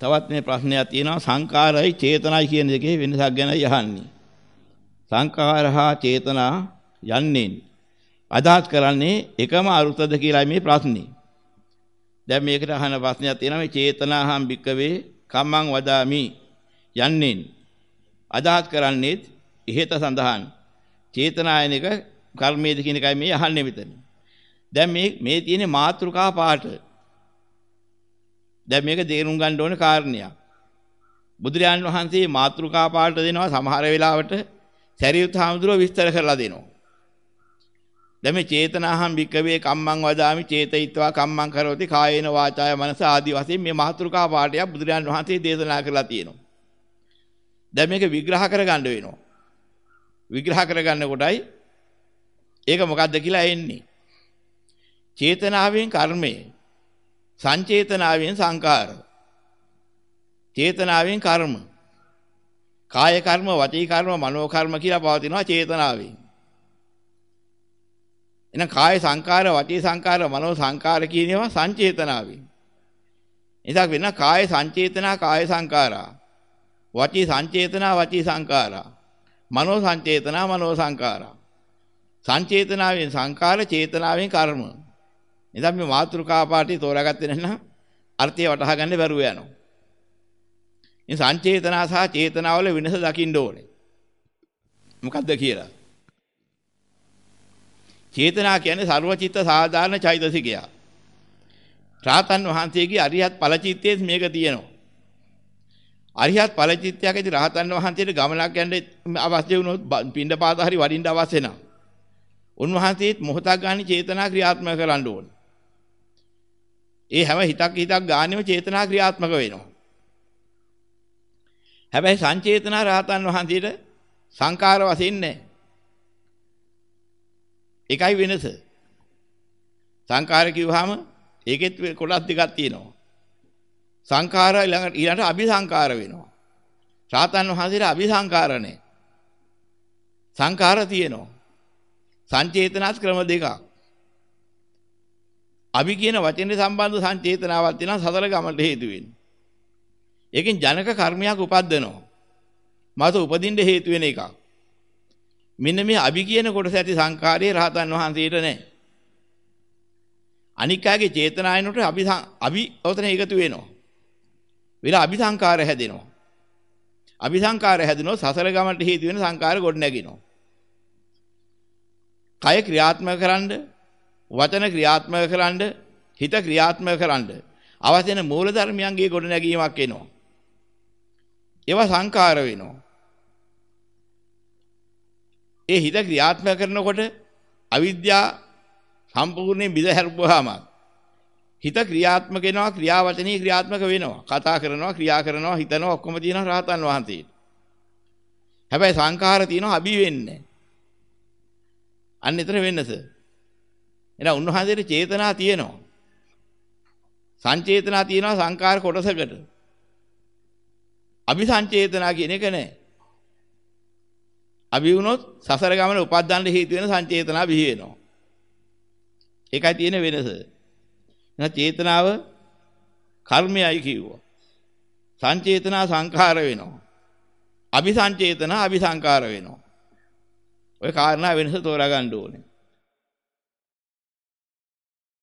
තවත් මේ ප්‍රශ්නයක් තියෙනවා සංකාරයි චේතනයි කියන දෙකේ වෙනසක් ගැන යහන්නේ. සංකාර හා චේතනා යන්නේ අදහස් කරන්නේ එකම අරුතද කියලා මේ ප්‍රශ්නේ. දැන් මේකට අහන ප්‍රශ්නයක් තියෙනවා මේ චේතනාහම් භික්කවේ කම්මං වදාමි යන්නේ අදහස් කරන්නේ ඉහෙත සඳහන් චේතනායනික කර්මයේද කියන එකයි මේ අහන්නේ මෙතන. දැන් මේ මේ තියෙන මාත්‍රිකා පාට. දැන් මේක තේරුම් ගන්න ඕන කාරණයක්. බුදුරජාණන් වහන්සේ මාත්‍රිකා පාට දෙනවා සමහර වෙලාවට සරියුත් හාමුදුරුව විස්තර කරලා දෙනවා. දැන් මේ චේතනාහම් වික්කවේ කම්මං වදාමි චේතයිත්වා කම්මං කරෝති කායේන වාචාය මනස ආදී වශයෙන් මේ මාත්‍රිකා පාඩයක් බුදුරජාණන් වහන්සේ දේශනා කරලා තියෙනවා. දැන් මේක විග්‍රහ කරගන්න වෙනවා. විග්‍රහ කරගන්න කොටයි ඒක මොකද්ද කියලා එන්නේ. චේතනාවෙන් කර්මය. සංචේතනාවෙන් සංකාර. චේතනාවෙන් කර්ම. කාය කර්ම, වචී කර්ම, මනෝ කර්ම කියලා පවතිනවා චේතනාවෙන්. එහෙනම් කාය සංකාර, වචී සංකාර, මනෝ සංකාර කියන ඒවා සංචේතනාවෙන්. එතක් වෙන කාය සංචේතනා, කාය සංකාරා. වචී සංචේතනා, වචී සංකාරා. මනෝ සංචේතනා, මනෝ සංකාරා. සංචේතනාවෙන් සංකාර, චේතනාවෙන් කර්ම. එතන මේ මාතෘකා පාඨය තෝරාගත්තේ නැත්නම් අර්ථය වටහා ගන්න බැරුව යනවා. මේ සංචේතනා සහ චේතනාවල වෙනස දකින්න ඕනේ. මොකද්ද කියලා? චේතනා කියන්නේ ਸਰවචිත්ත සාධාරණ චෛතසිකය. රාතන් වහන්සේගේ අරියත් ඵලචිත්තයේ මේක තියෙනවා. අරියත් ඵලචිත්තයකදී රහතන් වහන්සේට ගමනක් යන්න අවශ්‍ය වුණොත් පින්ඩපාත හරි වඩින්න අවශ්‍ය නැහැ. උන්වහන්සේත් මොහොතක් ගන්න චේතනා ක්‍රියාත්මක කරන්න ඕනේ. ඒ හැම හිතක් හිතක් ගානෙම චේතනා ක්‍රියාත්මක වෙනවා. හැබැයි සංචේතනා රහතන් වහන්සේට සංකාර වශයෙන් නැහැ. ඒකයි වෙනස. සංකාර කිව්වහම ඒකෙත් කොටස් දෙකක් තියෙනවා. සංඛාර ඊළඟට ඊළඟට අபிසංකාර වෙනවා. රාතන් වහන්සේට අபிසංකාර නැහැ. සංඛාර තියෙනවා. සංචේතනාස් ක්‍රම දෙකක්. අභි කියන වචනේ සම්බන්ධ සංචේතනාවක් තියෙනවා සතර ගමන්ට හේතු වෙන්නේ. ඒකෙන් ජනක කර්මයක් උපද්දනවා. මාත උපදින්න හේතු වෙන එකක්. මෙන්න මේ අභි කියන කොටස ඇති සංකාරයේ රහතන් වහන්සේට නැහැ. අනික් අයගේ චේතනායනට අභි අභි ඔතන එකතු වෙනවා. විලා අபிසංකාර හැදෙනවා. අபிසංකාර හැදෙනොත් සසර ගමනට හේතු වෙන සංකාර ගොඩ නැගිනවා. කය ක්‍රියාත්මක කරන්න, වචන ක්‍රියාත්මක කරන්න, හිත ක්‍රියාත්මක කරන්න අවශ්‍ය වෙන මූල ධර්මයන්ගේ ගොඩ නැගීමක් එනවා. ඒවා සංකාර වෙනවා. ඒ හිත ක්‍රියාත්මක කරනකොට අවිද්‍යාව සම්පූර්ණයෙන් බිඳ හැරපුවාම හිත ක්‍රියාත්මක වෙනවා ක්‍රියාවචනී ක්‍රියාත්මක වෙනවා. කතා කරනවා ක්‍රියා කරනවා හිතනවා ඔක්කොම තියෙනවා රහතන් වහන්සේට. හැබැයි සංඛාර තියෙනවා අබි වෙන්නේ. අන්න එතන වෙන්නස. එහෙනම් උන්වහන්සේට චේතනා තියෙනවා. සංචේතනා තියෙනවා සංකාර කොටසකට. අபிසංචේතනා කියන එක නෑ. අභි වුණොත් සසර ගමන උපද්දන්න හේතු වෙන සංචේතනා බිහි වෙනවා. ඒකයි තියෙන වෙනස. එහෙනම් චේතනාව කර්මයයි කිව්වා. සංචේතනා සංඛාර වෙනවා. අபிසංචේතනා අபிසංකාර වෙනවා. ඔය කාරණා වෙනස තෝරා ගන්න ඕනේ.